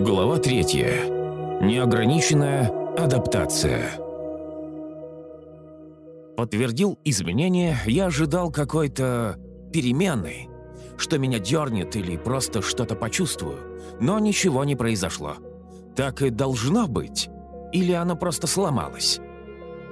Глава третья. Неограниченная адаптация. Подтвердил изменения, я ожидал какой-то перемены, что меня дернет или просто что-то почувствую, но ничего не произошло. Так и должно быть? Или оно просто сломалось?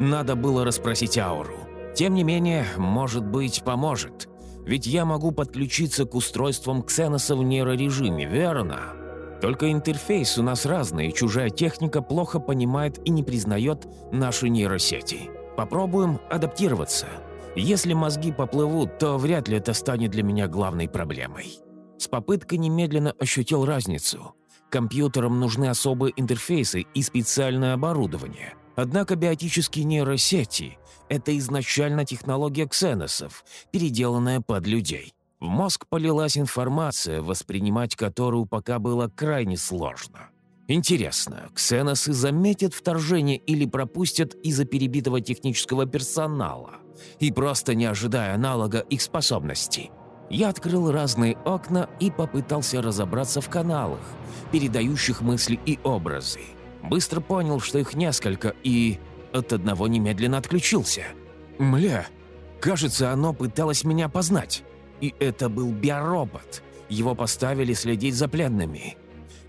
Надо было расспросить ауру. Тем не менее, может быть, поможет. Ведь я могу подключиться к устройствам Ксеноса в нейрорежиме, верно? Только интерфейс у нас разный, чужая техника плохо понимает и не признает наши нейросети. Попробуем адаптироваться. Если мозги поплывут, то вряд ли это станет для меня главной проблемой. С попыткой немедленно ощутил разницу. Компьютерам нужны особые интерфейсы и специальное оборудование. Однако биотические нейросети – это изначально технология ксеносов, переделанная под людей. В мозг полилась информация, воспринимать которую пока было крайне сложно. Интересно, ксеносы заметят вторжение или пропустят из-за перебитого технического персонала и просто не ожидая аналога их способностей? Я открыл разные окна и попытался разобраться в каналах, передающих мысли и образы. Быстро понял, что их несколько, и от одного немедленно отключился. Мля, кажется, оно пыталось меня познать. И это был биоробот. Его поставили следить за пленными.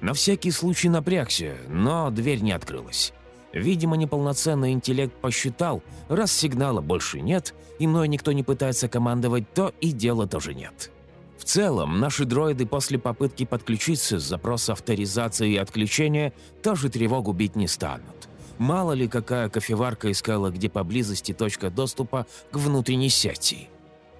На всякий случай напрягся, но дверь не открылась. Видимо, неполноценный интеллект посчитал, раз сигнала больше нет, и мной никто не пытается командовать, то и дела тоже нет. В целом, наши дроиды после попытки подключиться с запроса авторизации и отключения тоже тревогу бить не станут. Мало ли какая кофеварка искала где поблизости точка доступа к внутренней сети.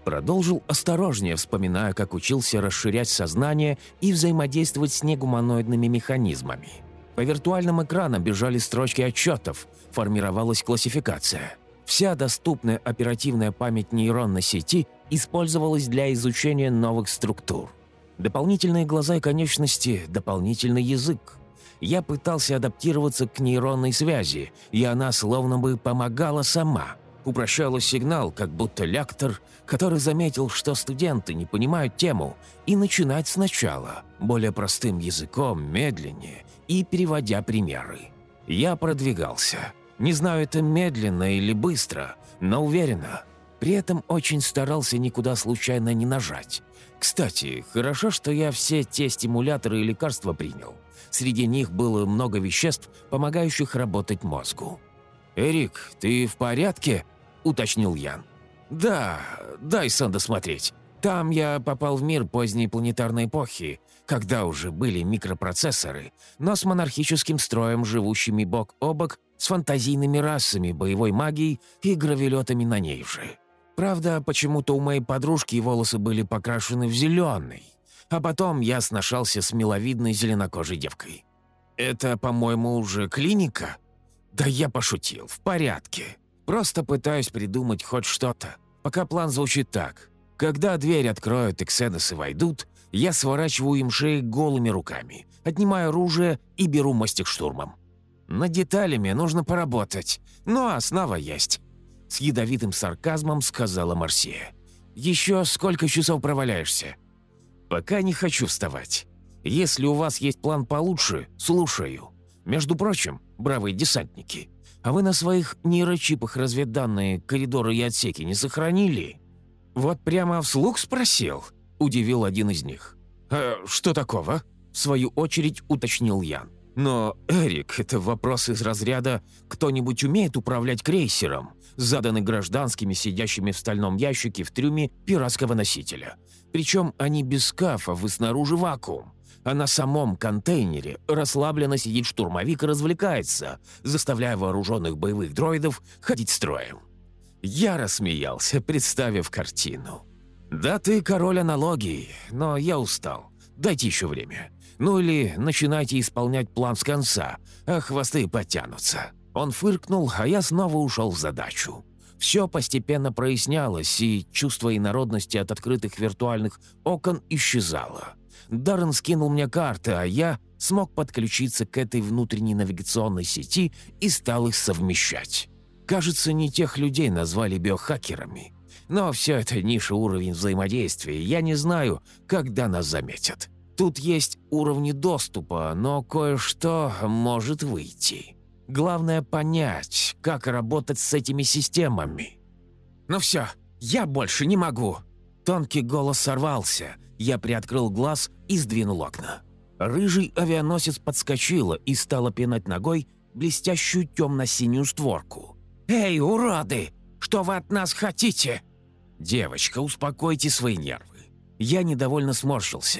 Продолжил осторожнее, вспоминая, как учился расширять сознание и взаимодействовать с негуманоидными механизмами. По виртуальным экранам бежали строчки отчетов, формировалась классификация. Вся доступная оперативная память нейронной сети использовалась для изучения новых структур. Дополнительные глаза и конечности, дополнительный язык. Я пытался адаптироваться к нейронной связи, и она словно бы помогала сама – упрощала сигнал, как будто лектор, который заметил, что студенты не понимают тему, и начинать сначала, более простым языком, медленнее и переводя примеры. Я продвигался. Не знаю, это медленно или быстро, но уверенно. При этом очень старался никуда случайно не нажать. Кстати, хорошо, что я все те стимуляторы и лекарства принял. Среди них было много веществ, помогающих работать мозгу. «Эрик, ты в порядке?» – уточнил Ян. «Да, дай сон досмотреть. Там я попал в мир поздней планетарной эпохи, когда уже были микропроцессоры, но с монархическим строем, живущими бок о бок, с фантазийными расами, боевой магией и гравелетами на ней же. Правда, почему-то у моей подружки волосы были покрашены в зеленый, а потом я сношался с миловидной зеленокожей девкой. Это, по-моему, уже клиника? Да я пошутил, в порядке. Просто пытаюсь придумать хоть что-то. Пока план звучит так. Когда дверь откроют и ксеносы войдут, я сворачиваю им шеи голыми руками, отнимаю оружие и беру мостик штурмом. Над деталями нужно поработать, но основа есть. С ядовитым сарказмом сказала Марсия. «Еще сколько часов проваляешься?» «Пока не хочу вставать. Если у вас есть план получше, слушаю. Между прочим, бравые десантники, а вы на своих нейрочипах разведданные коридоры и отсеки не сохранили?» «Вот прямо вслух спросил», – удивил один из них. «А что такого?» – в свою очередь уточнил Ян. «Но, Эрик, это вопрос из разряда «кто-нибудь умеет управлять крейсером?» заданный гражданскими, сидящими в стальном ящике в трюме пиратского носителя. Причем они без скафов и снаружи вакуум а на самом контейнере расслабленно сидит штурмовик и развлекается, заставляя вооруженных боевых дроидов ходить строем. Я рассмеялся, представив картину. «Да ты король аналогий, но я устал. Дайте еще время. Ну или начинайте исполнять план с конца, а хвосты подтянутся». Он фыркнул, а я снова ушел в задачу. Все постепенно прояснялось, и чувство инородности от открытых виртуальных окон исчезало. Даррен скинул мне карты, а я смог подключиться к этой внутренней навигационной сети и стал их совмещать. Кажется, не тех людей назвали биохакерами. Но все это ниша уровень взаимодействия, я не знаю, когда нас заметят. Тут есть уровни доступа, но кое-что может выйти. Главное понять, как работать с этими системами. «Ну все, я больше не могу!» Тонкий голос сорвался. Я приоткрыл глаз и сдвинул окна. Рыжий авианосец подскочила и стала пинать ногой блестящую темно-синюю створку. «Эй, уроды! Что вы от нас хотите?» «Девочка, успокойте свои нервы». Я недовольно сморщился.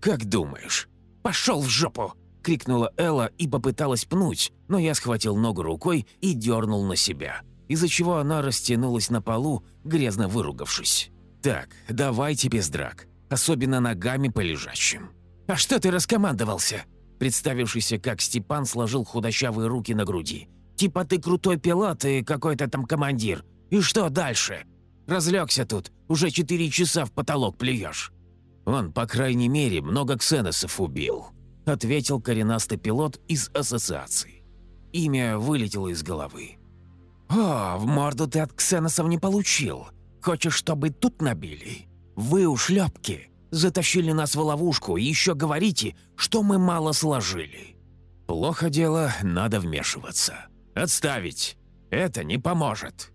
«Как думаешь?» «Пошел в жопу!» — крикнула Элла и попыталась пнуть, но я схватил ногу рукой и дернул на себя, из-за чего она растянулась на полу, грязно выругавшись. «Так, давайте без драк, особенно ногами по лежащим». «А что ты раскомандовался?» Представившийся как Степан сложил худощавые руки на груди. «Типа ты крутой пилот и какой-то там командир. И что дальше? Разлегся тут, уже четыре часа в потолок плюешь». «Он, по крайней мере, много ксеносов убил», — ответил коренастый пилот из ассоциации. Имя вылетело из головы. «О, в морду ты от ксеносов не получил. Хочешь, чтобы тут набили? Вы ушлепки. Затащили нас в ловушку и еще говорите, что мы мало сложили. Плохо дело, надо вмешиваться. Отставить. Это не поможет.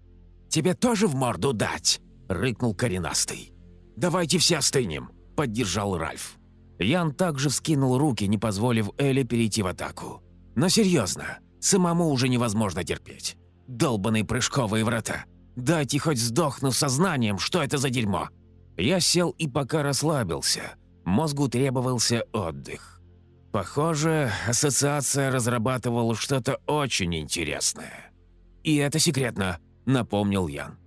Тебе тоже в морду дать?» — рыкнул коренастый. «Давайте все остынем», — поддержал Ральф. Ян также вскинул руки, не позволив Элли перейти в атаку. «Но серьезно, самому уже невозможно терпеть. Долбаные прыжковые врата. Дайте хоть сдохну сознанием, что это за дерьмо». Я сел и пока расслабился. Мозгу требовался отдых. Похоже, ассоциация разрабатывала что-то очень интересное. «И это секретно», — напомнил Ян.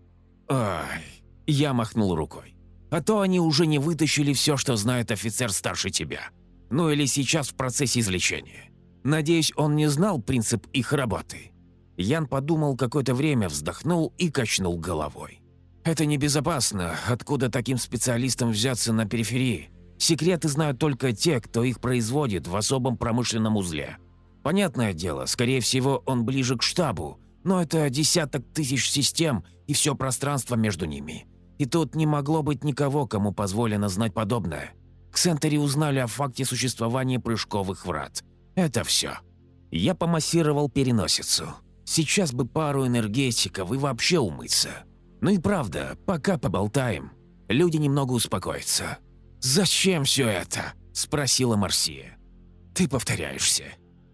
«Ай...» — я махнул рукой. «А то они уже не вытащили все, что знает офицер старше тебя. Ну или сейчас в процессе извлечения. Надеюсь, он не знал принцип их работы». Ян подумал какое-то время, вздохнул и качнул головой. Это небезопасно. Откуда таким специалистам взяться на периферии? Секреты знают только те, кто их производит в особом промышленном узле. Понятное дело, скорее всего, он ближе к штабу, но это десяток тысяч систем и все пространство между ними. И тут не могло быть никого, кому позволено знать подобное. Ксентери узнали о факте существования прыжковых врат. Это все. Я помассировал переносицу. Сейчас бы пару энергетиков и вообще умыться. Ну и правда, пока поболтаем. Люди немного успокоятся. «Зачем все это?» – спросила Марсия. «Ты повторяешься.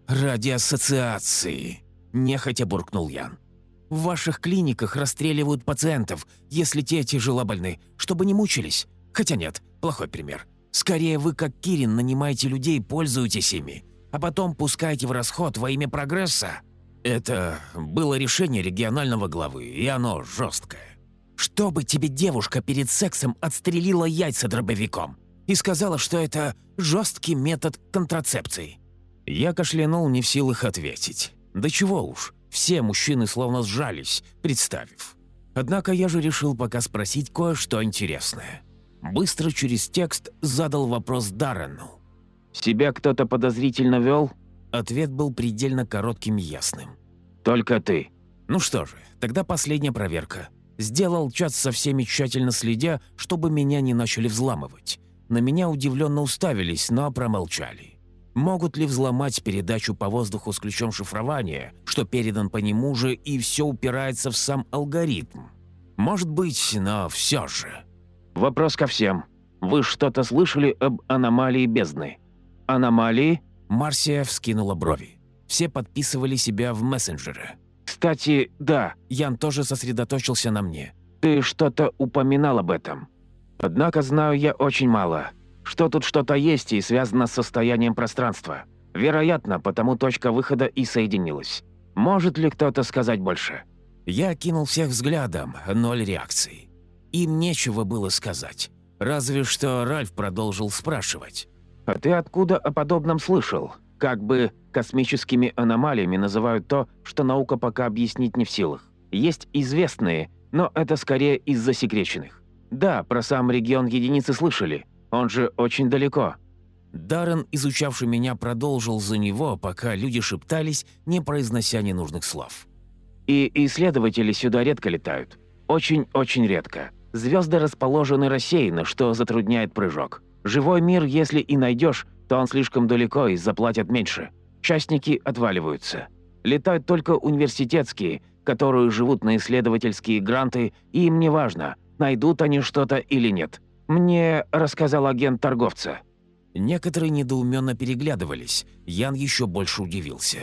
Ради ассоциации», – нехотя буркнул Ян. «В ваших клиниках расстреливают пациентов, если те тяжелобольны, чтобы не мучились. Хотя нет, плохой пример. Скорее вы, как Кирин, нанимаете людей, пользуетесь ими, а потом пускаете в расход во имя прогресса». Это было решение регионального главы, и оно жесткое. Чтобы тебе девушка перед сексом отстрелила яйца дробовиком и сказала, что это жесткий метод контрацепции. Я кашлянул, не в силах ответить. Да чего уж, все мужчины словно сжались, представив. Однако я же решил пока спросить кое-что интересное. Быстро через текст задал вопрос Даррену. «Себя кто-то подозрительно вел?» Ответ был предельно коротким и ясным. «Только ты». «Ну что же, тогда последняя проверка. Сделал чат со всеми тщательно следя, чтобы меня не начали взламывать. На меня удивленно уставились, но промолчали. Могут ли взломать передачу по воздуху с ключом шифрования, что передан по нему же, и все упирается в сам алгоритм? Может быть, но все же. Вопрос ко всем. Вы что-то слышали об аномалии бездны? Аномалии? Марсия вскинула брови. Все подписывали себя в мессенджеры. «Кстати, да, Ян тоже сосредоточился на мне. Ты что-то упоминал об этом. Однако знаю я очень мало. Что тут что-то есть и связано с состоянием пространства. Вероятно, потому точка выхода и соединилась. Может ли кто-то сказать больше?» Я кинул всех взглядом, ноль реакций. Им нечего было сказать. Разве что Ральф продолжил спрашивать. «А ты откуда о подобном слышал? Как бы космическими аномалиями называют то, что наука пока объяснить не в силах. Есть известные, но это скорее из засекреченных. Да, про сам регион единицы слышали, он же очень далеко. Даррен, изучавший меня, продолжил за него, пока люди шептались, не произнося ненужных слов. И исследователи сюда редко летают. Очень-очень редко. Звезды расположены рассеянно, что затрудняет прыжок. Живой мир, если и найдешь, то он слишком далеко и заплатят меньше. Частники отваливаются. Летают только университетские, которые живут на исследовательские гранты, и им не важно, найдут они что-то или нет. Мне рассказал агент торговца. Некоторые недоуменно переглядывались. Ян еще больше удивился.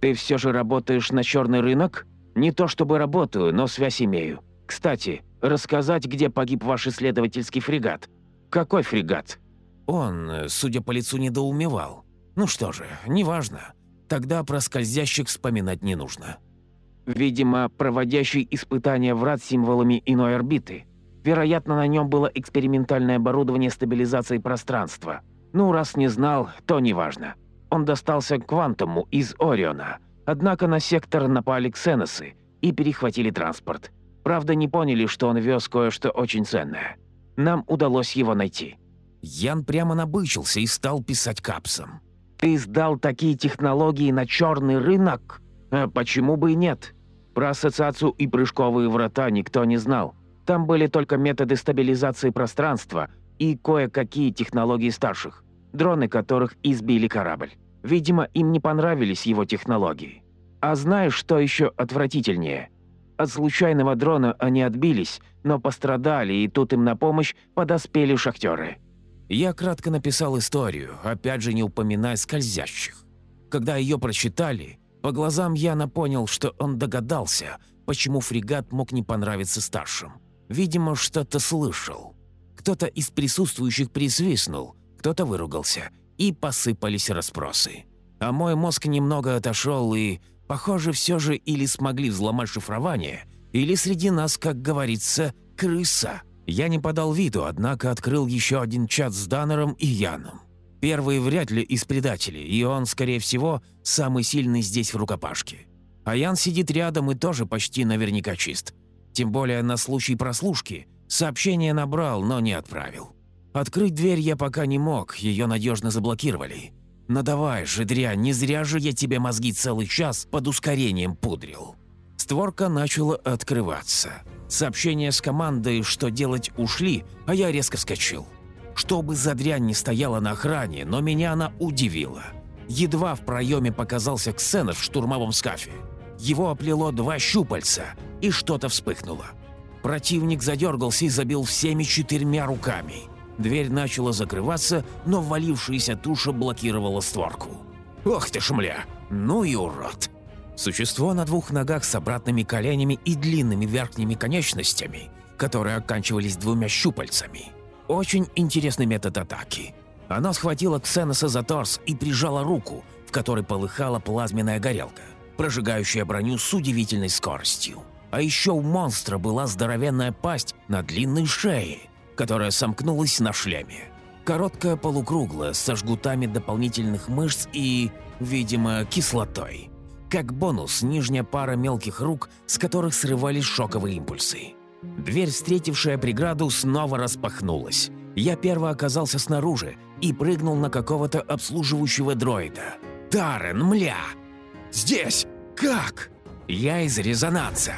«Ты все же работаешь на черный рынок? Не то чтобы работаю, но связь имею. Кстати, рассказать, где погиб ваш исследовательский фрегат. Какой фрегат?» Он, судя по лицу, недоумевал. «Ну что же, неважно. Тогда про скользящих вспоминать не нужно». Видимо, проводящий испытания врат символами иной орбиты. Вероятно, на нем было экспериментальное оборудование стабилизации пространства. Ну, раз не знал, то неважно. Он достался Квантуму из Ориона. Однако на сектор напали ксеносы и перехватили транспорт. Правда, не поняли, что он вез кое-что очень ценное. Нам удалось его найти. Ян прямо набычился и стал писать капсом. «Ты сдал такие технологии на черный рынок? А почему бы и нет? Про ассоциацию и прыжковые врата никто не знал. Там были только методы стабилизации пространства и кое-какие технологии старших, дроны которых избили корабль. Видимо, им не понравились его технологии. А знаешь, что еще отвратительнее? От случайного дрона они отбились, но пострадали, и тут им на помощь подоспели шахтеры. Я кратко написал историю, опять же не упоминая скользящих. Когда ее прочитали, по глазам Яна понял, что он догадался, почему фрегат мог не понравиться старшим. Видимо, что-то слышал. Кто-то из присутствующих присвистнул, кто-то выругался, и посыпались расспросы. А мой мозг немного отошел и, похоже, все же или смогли взломать шифрование, или среди нас, как говорится, крыса. Я не подал виду, однако открыл еще один чат с Даннером и Яном. Первый вряд ли из предателей, и он, скорее всего, самый сильный здесь в рукопашке. А Ян сидит рядом и тоже почти наверняка чист. Тем более на случай прослушки – Сообщение набрал, но не отправил. Открыть дверь я пока не мог, ее надежно заблокировали. Но давай же, дрянь, не зря же я тебе мозги целый час под ускорением пудрил. Створка начала открываться. Сообщение с командой, что делать, ушли, а я резко вскочил. Чтобы за дрянь не стояла на охране, но меня она удивила. Едва в проеме показался Ксенов в штурмовом скафе. Его оплело два щупальца, и что-то вспыхнуло. Противник задергался и забил всеми четырьмя руками. Дверь начала закрываться, но ввалившаяся туша блокировала створку. «Ох ты шмля! Ну и урод!» Существо на двух ногах с обратными коленями и длинными верхними конечностями, которые оканчивались двумя щупальцами. Очень интересный метод атаки. Она схватила Ксеноса за торс и прижала руку, в которой полыхала плазменная горелка, прожигающая броню с удивительной скоростью. А еще у монстра была здоровенная пасть на длинной шее, которая сомкнулась на шлеме. Короткая полукруглая, со жгутами дополнительных мышц и, видимо, кислотой. Как бонус, нижняя пара мелких рук, с которых срывались шоковые импульсы. Дверь, встретившая преграду, снова распахнулась. Я первый оказался снаружи и прыгнул на какого-то обслуживающего дроида. «Тарен, мля!» «Здесь! Как?» «Я из резонанса!»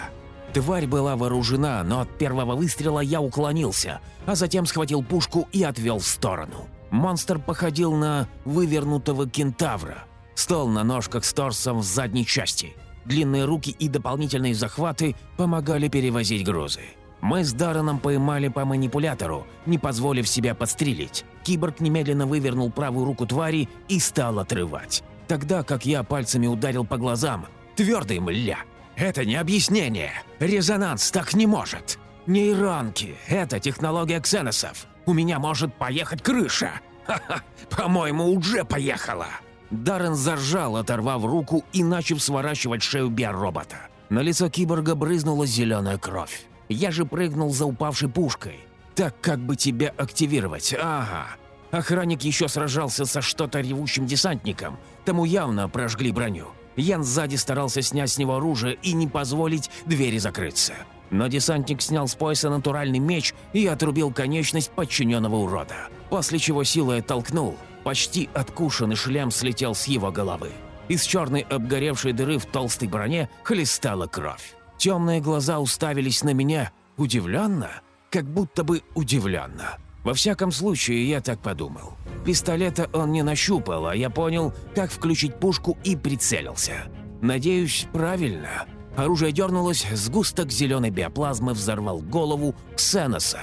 Тварь была вооружена, но от первого выстрела я уклонился, а затем схватил пушку и отвел в сторону. Монстр походил на вывернутого кентавра. Стол на ножках с торсом в задней части. Длинные руки и дополнительные захваты помогали перевозить грузы. Мы с Дарреном поймали по манипулятору, не позволив себя подстрелить. Киборг немедленно вывернул правую руку твари и стал отрывать. Тогда как я пальцами ударил по глазам, твердый мля, это не объяснение. Резонанс так не может. Нейронки — это технология ксеносов. У меня может поехать крыша. Ха-ха, по-моему, уже поехала. Даррен заржал, оторвав руку и начав сворачивать шею биоробота. На лицо киборга брызнула зеленая кровь. Я же прыгнул за упавшей пушкой. Так как бы тебя активировать? Ага. Охранник еще сражался со что-то ревущим десантником. Тому явно прожгли броню. Ян сзади старался снять с него оружие и не позволить двери закрыться. Но десантник снял с пояса натуральный меч и отрубил конечность подчиненного урода. После чего силой оттолкнул. Почти откушенный шлем слетел с его головы. Из черной обгоревшей дыры в толстой броне хлестала кровь. Темные глаза уставились на меня удивленно, как будто бы удивленно. Во всяком случае, я так подумал. Пистолета он не нащупал, а я понял, как включить пушку и прицелился. Надеюсь, правильно. Оружие дернулось, сгусток зеленой биоплазмы взорвал голову Ксеноса.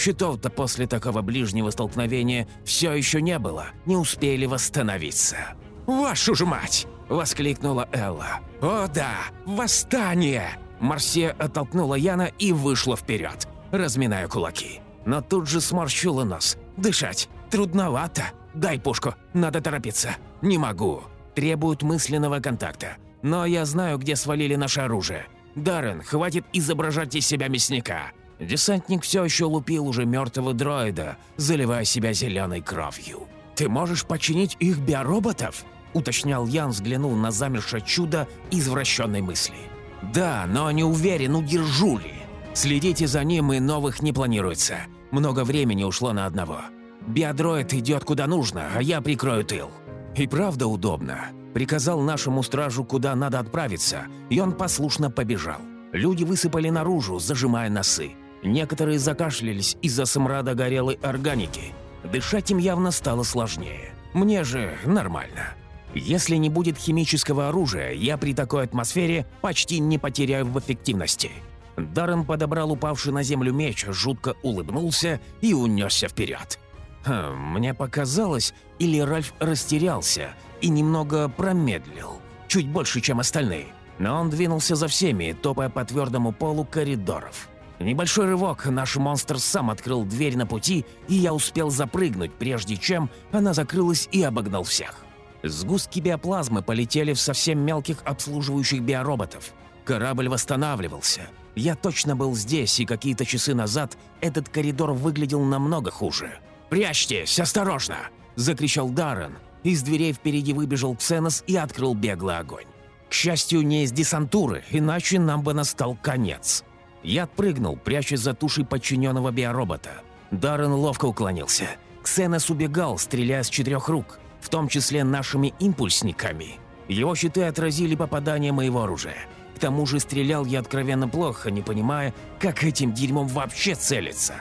Щитов-то после такого ближнего столкновения все еще не было, не успели восстановиться. «Вашу ж мать!» – воскликнула Элла. «О да, восстание!» Марсия оттолкнула Яна и вышла вперед, разминая кулаки. Но тут же сморщила нос. «Дышать трудновато. Дай пушку, надо торопиться». «Не могу. Требуют мысленного контакта. Но я знаю, где свалили наше оружие. Даррен, хватит изображать из себя мясника». Десантник все еще лупил уже мертвого дроида, заливая себя зеленой кровью. «Ты можешь починить их биороботов?» – уточнял Ян, взглянул на замершее чудо извращенной мысли. «Да, но не уверен, удержу ли. Следите за ним, и новых не планируется. Много времени ушло на одного. Биодроид идет куда нужно, а я прикрою тыл». И правда удобно. Приказал нашему стражу, куда надо отправиться, и он послушно побежал. Люди высыпали наружу, зажимая носы. Некоторые закашлялись из-за смрада горелой органики. Дышать им явно стало сложнее. Мне же нормально. Если не будет химического оружия, я при такой атмосфере почти не потеряю в эффективности. Даррен подобрал упавший на землю меч, жутко улыбнулся и унесся вперед. Хм, мне показалось, или Ральф растерялся и немного промедлил, чуть больше, чем остальные. Но он двинулся за всеми, топая по твердому полу коридоров. Небольшой рывок, наш монстр сам открыл дверь на пути, и я успел запрыгнуть, прежде чем она закрылась и обогнал всех. Сгустки биоплазмы полетели в совсем мелких обслуживающих биороботов. Корабль восстанавливался. Я точно был здесь, и какие-то часы назад этот коридор выглядел намного хуже. «Прячьтесь, осторожно!» – закричал Даррен. Из дверей впереди выбежал Ксенос и открыл беглый огонь. К счастью, не из десантуры, иначе нам бы настал конец. Я отпрыгнул, прячась за тушей подчиненного биоробота. Даррен ловко уклонился. Ксенос убегал, стреляя с четырех рук, в том числе нашими импульсниками. Его щиты отразили попадание моего оружия. К тому же стрелял я откровенно плохо, не понимая, как этим дерьмом вообще целиться.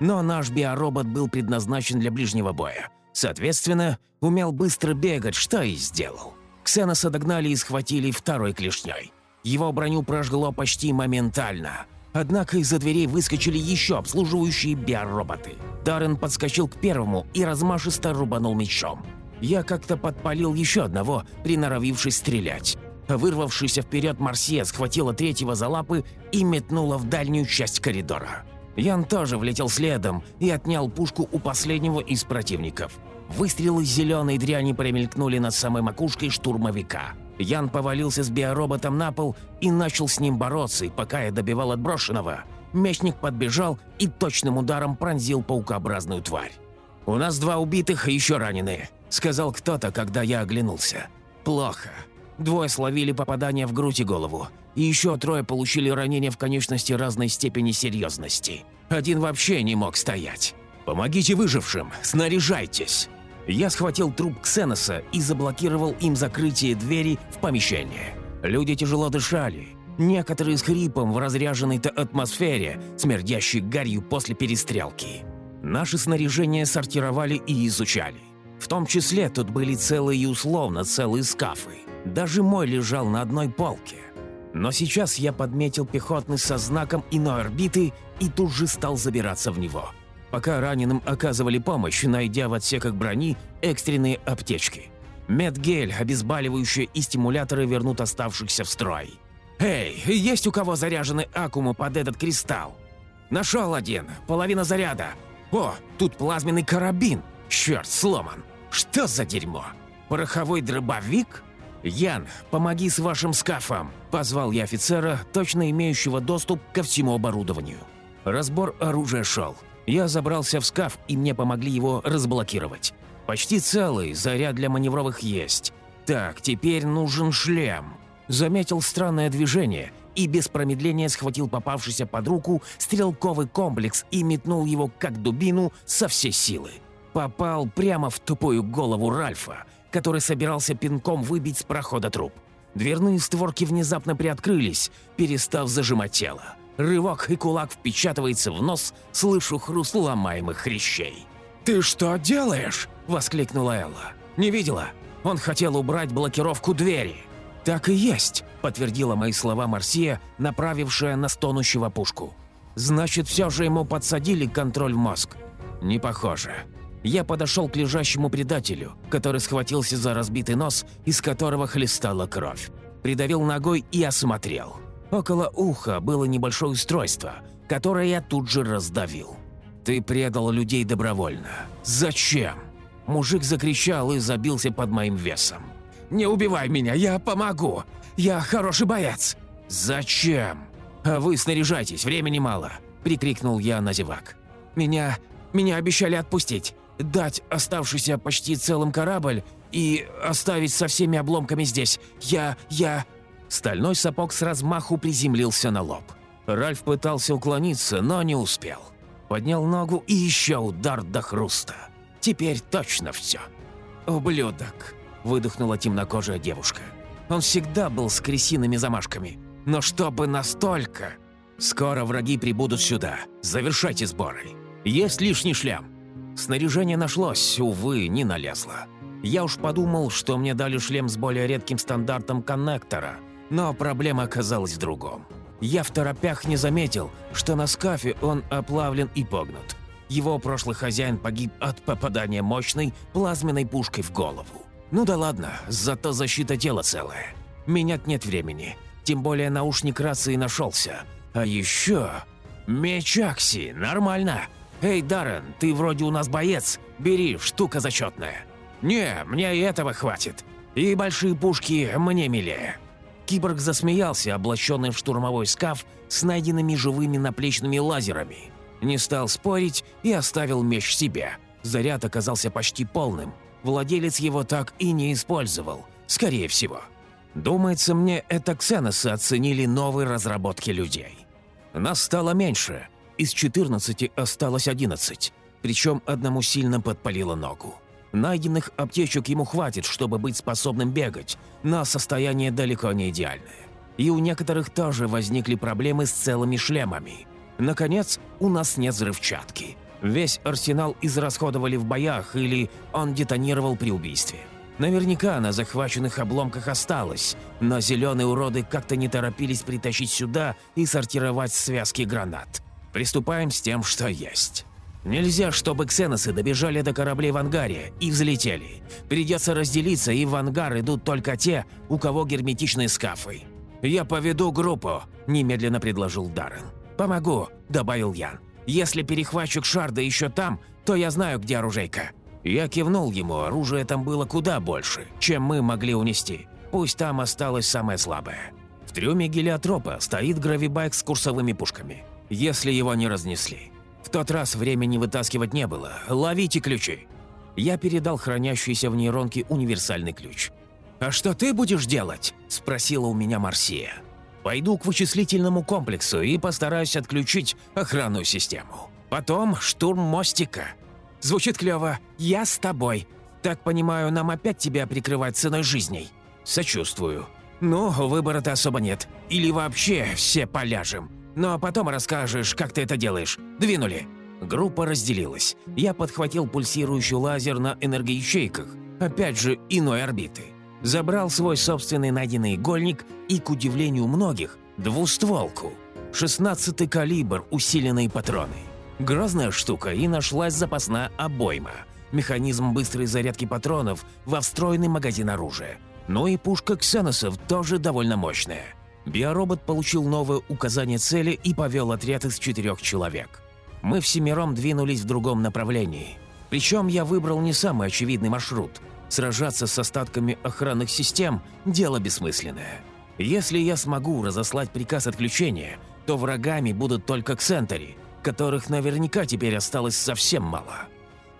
Но наш биоробот был предназначен для ближнего боя. Соответственно, умел быстро бегать, что и сделал. Ксеноса догнали и схватили второй клешней. Его броню прожгло почти моментально. Однако из-за дверей выскочили еще обслуживающие биороботы. Даррен подскочил к первому и размашисто рубанул мечом. Я как-то подпалил еще одного, приноровившись стрелять. Вырвавшийся вперед Марсия схватила третьего за лапы и метнула в дальнюю часть коридора. Ян тоже влетел следом и отнял пушку у последнего из противников. Выстрелы зеленой дряни промелькнули над самой макушкой штурмовика. Ян повалился с биороботом на пол и начал с ним бороться, пока я добивал отброшенного, мечник подбежал и точным ударом пронзил паукообразную тварь. «У нас два убитых и еще раненые», — сказал кто-то, когда я оглянулся. «Плохо. Двое словили попадание в грудь и голову, и еще трое получили ранения в конечности разной степени серьезности. Один вообще не мог стоять. Помогите выжившим, снаряжайтесь!» Я схватил труп Ксеноса и заблокировал им закрытие двери в помещение. Люди тяжело дышали. Некоторые с хрипом в разряженной-то атмосфере, смердящей гарью после перестрелки. Наше снаряжение сортировали и изучали. В том числе тут были целые и условно целые скафы. Даже мой лежал на одной полке. Но сейчас я подметил пехотный со знаком иной орбиты и тут же стал забираться в него. Пока раненым оказывали помощь, найдя в отсеках брони экстренные аптечки. Медгель, обезболивающие и стимуляторы вернут оставшихся в строй. «Эй, есть у кого заряжены аккумы под этот кристалл?» «Нашел один, половина заряда. О, тут плазменный карабин. Черт, сломан. Что за дерьмо? Пороховой дробовик?» «Ян, помоги с вашим скафом!» – позвал я офицера, точно имеющего доступ ко всему оборудованию. Разбор оружия шел. Я забрался в скаф, и мне помогли его разблокировать. Почти целый, заряд для маневровых есть. Так, теперь нужен шлем. Заметил странное движение и без промедления схватил попавшийся под руку стрелковый комплекс и метнул его как дубину со всей силы. Попал прямо в тупую голову Ральфа, который собирался пинком выбить с прохода труп. Дверные створки внезапно приоткрылись, перестав зажимать тело. Рывок и кулак впечатывается в нос, слышу хруст ломаемых хрящей. «Ты что делаешь?» – воскликнула Элла. «Не видела? Он хотел убрать блокировку двери». «Так и есть», – подтвердила мои слова Марсия, направившая на стонущего пушку. «Значит, все же ему подсадили контроль в мозг». «Не похоже». Я подошел к лежащему предателю, который схватился за разбитый нос, из которого хлестала кровь. Придавил ногой и осмотрел. Около уха было небольшое устройство, которое я тут же раздавил. «Ты предал людей добровольно. Зачем?» Мужик закричал и забился под моим весом. «Не убивай меня, я помогу! Я хороший боец!» «Зачем?» «А вы снаряжайтесь, времени мало!» – прикрикнул я на зевак. «Меня... меня обещали отпустить, дать оставшийся почти целым корабль и оставить со всеми обломками здесь. Я... я...» Стальной сапог с размаху приземлился на лоб. Ральф пытался уклониться, но не успел. Поднял ногу и еще удар до хруста. Теперь точно все. «Ублюдок!» – выдохнула темнокожая девушка. Он всегда был с крысиными замашками. Но чтобы настолько... Скоро враги прибудут сюда. Завершайте сборы. Есть лишний шлем. Снаряжение нашлось, увы, не налезло. Я уж подумал, что мне дали шлем с более редким стандартом коннектора, но проблема оказалась в другом. Я в торопях не заметил, что на скафе он оплавлен и погнут. Его прошлый хозяин погиб от попадания мощной плазменной пушкой в голову. Ну да ладно, зато защита тела целая. Менять нет времени. Тем более наушник рации нашелся. А еще... Меч Акси, нормально. Эй, Даррен, ты вроде у нас боец. Бери, штука зачетная. Не, мне и этого хватит. И большие пушки мне милее. Киборг засмеялся, облаченный в штурмовой скаф с найденными живыми наплечными лазерами. Не стал спорить и оставил меч себе. Заряд оказался почти полным. Владелец его так и не использовал, скорее всего. Думается мне, это ксеносы оценили новые разработки людей. Нас стало меньше. Из 14 осталось 11. Причем одному сильно подпалило ногу. Найденных аптечек ему хватит, чтобы быть способным бегать, но состояние далеко не идеальное. И у некоторых тоже возникли проблемы с целыми шлемами. Наконец, у нас нет взрывчатки. Весь арсенал израсходовали в боях или он детонировал при убийстве. Наверняка на захваченных обломках осталось, но зеленые уроды как-то не торопились притащить сюда и сортировать связки гранат. Приступаем с тем, что есть. Нельзя, чтобы ксеносы добежали до кораблей в ангаре и взлетели. Придется разделиться, и в ангар идут только те, у кого герметичные скафы. «Я поведу группу», – немедленно предложил Даррен. «Помогу», – добавил Ян. «Если перехватчик Шарда еще там, то я знаю, где оружейка». Я кивнул ему, оружие там было куда больше, чем мы могли унести. Пусть там осталось самое слабое. В трюме гелиотропа стоит гравибайк с курсовыми пушками. Если его не разнесли. В тот раз времени вытаскивать не было. Ловите ключи. Я передал хранящийся в нейронке универсальный ключ. «А что ты будешь делать?» – спросила у меня Марсия. «Пойду к вычислительному комплексу и постараюсь отключить охранную систему. Потом штурм мостика». «Звучит клёво. Я с тобой. Так понимаю, нам опять тебя прикрывать ценой жизней?» «Сочувствую. Ну, выбора-то особо нет. Или вообще все поляжем. Но потом расскажешь, как ты это делаешь. Двинули!» Группа разделилась. Я подхватил пульсирующий лазер на энергоячейках, опять же, иной орбиты. Забрал свой собственный найденный игольник и, к удивлению многих, двустволку. 16-й калибр, усиленные патроны. Грозная штука, и нашлась запасная обойма. Механизм быстрой зарядки патронов во встроенный магазин оружия. Ну и пушка ксеносов тоже довольно мощная. Биоробот получил новое указание цели и повел отряд из четырех человек. Мы всемиром двинулись в другом направлении. Причем я выбрал не самый очевидный маршрут. Сражаться с остатками охранных систем – дело бессмысленное. Если я смогу разослать приказ отключения, то врагами будут только ксентери, которых наверняка теперь осталось совсем мало.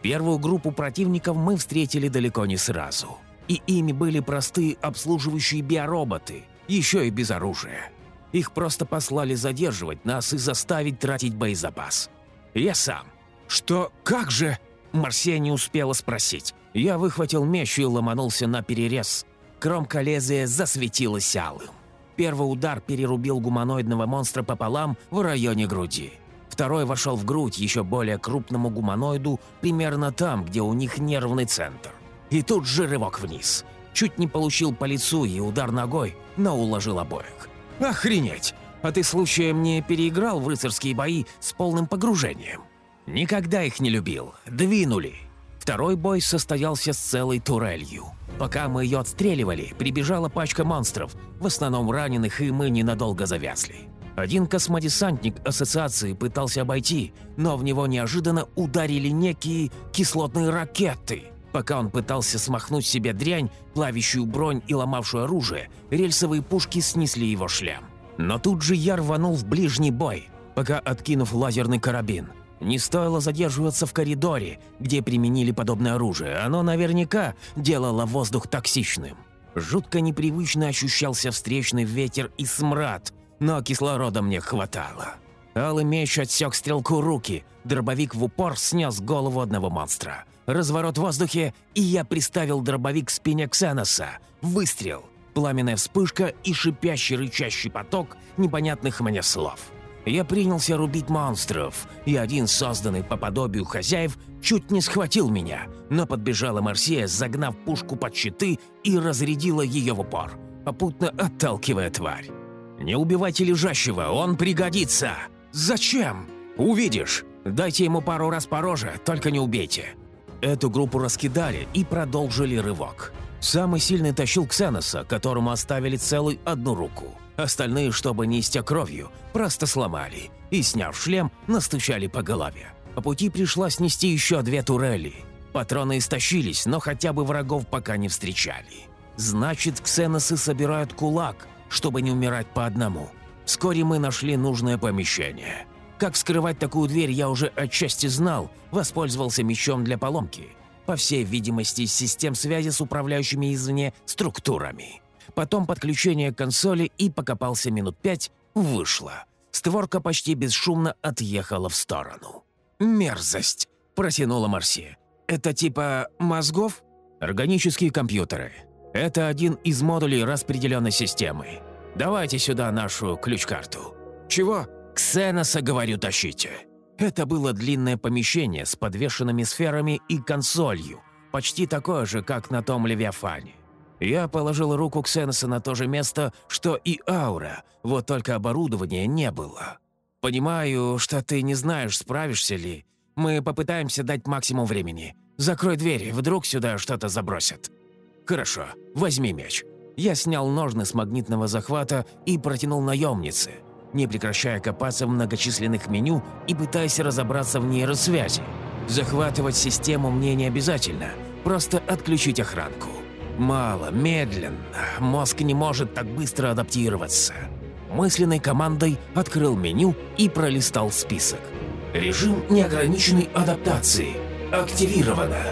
Первую группу противников мы встретили далеко не сразу. И ими были простые обслуживающие биороботы – еще и без оружия. Их просто послали задерживать нас и заставить тратить боезапас. Я сам. «Что? Как же?» Марсия не успела спросить. Я выхватил меч и ломанулся на перерез. Кромка лезвия засветилась алым. Первый удар перерубил гуманоидного монстра пополам в районе груди. Второй вошел в грудь еще более крупному гуманоиду, примерно там, где у них нервный центр. И тут же рывок вниз. Чуть не получил по лицу и удар ногой, но уложил обоих. «Охренеть! А ты случаем не переиграл в рыцарские бои с полным погружением?» «Никогда их не любил. Двинули!» Второй бой состоялся с целой турелью. Пока мы ее отстреливали, прибежала пачка монстров, в основном раненых, и мы ненадолго завязли. Один космодесантник ассоциации пытался обойти, но в него неожиданно ударили некие кислотные ракеты. Пока он пытался смахнуть себе дрянь, плавящую бронь и ломавшую оружие, рельсовые пушки снесли его шлем. Но тут же я рванул в ближний бой, пока откинув лазерный карабин. Не стоило задерживаться в коридоре, где применили подобное оружие. Оно наверняка делало воздух токсичным. Жутко непривычно ощущался встречный ветер и смрад, но кислорода мне хватало. Алый меч отсек стрелку руки, дробовик в упор снес голову одного монстра. Разворот в воздухе, и я приставил дробовик к спине Ксеноса. Выстрел, пламенная вспышка и шипящий рычащий поток непонятных мне слов. Я принялся рубить монстров, и один, созданный по подобию хозяев, чуть не схватил меня, но подбежала Марсия, загнав пушку под щиты и разрядила ее в упор, попутно отталкивая тварь. «Не убивайте лежащего, он пригодится!» «Зачем?» «Увидишь! Дайте ему пару раз по роже, только не убейте!» Эту группу раскидали и продолжили рывок. Самый сильный тащил Ксеноса, которому оставили целую одну руку. Остальные, чтобы не истек кровью, просто сломали и, сняв шлем, настучали по голове. По пути пришлось нести еще две турели. Патроны истощились, но хотя бы врагов пока не встречали. Значит, ксеносы собирают кулак, чтобы не умирать по одному. Вскоре мы нашли нужное помещение. Как вскрывать такую дверь я уже отчасти знал, воспользовался мечом для поломки. По всей видимости, систем связи с управляющими извне структурами. Потом подключение консоли и покопался минут пять, вышло. Створка почти бесшумно отъехала в сторону. «Мерзость!» – протянула Марси. «Это типа мозгов?» «Органические компьютеры. Это один из модулей распределенной системы. Давайте сюда нашу ключ-карту». «Чего?» «Ксеноса, говорю, тащите». Это было длинное помещение с подвешенными сферами и консолью, почти такое же, как на том Левиафане. Я положил руку Ксеноса на то же место, что и аура, вот только оборудования не было. «Понимаю, что ты не знаешь, справишься ли. Мы попытаемся дать максимум времени. Закрой дверь, вдруг сюда что-то забросят». «Хорошо, возьми меч». Я снял ножны с магнитного захвата и протянул наемнице, не прекращая копаться в многочисленных меню и пытаясь разобраться в нейросвязи. Захватывать систему мне не обязательно, просто отключить охранку. Мало, медленно. Мозг не может так быстро адаптироваться. Мысленной командой открыл меню и пролистал список. Режим неограниченной адаптации. Активировано.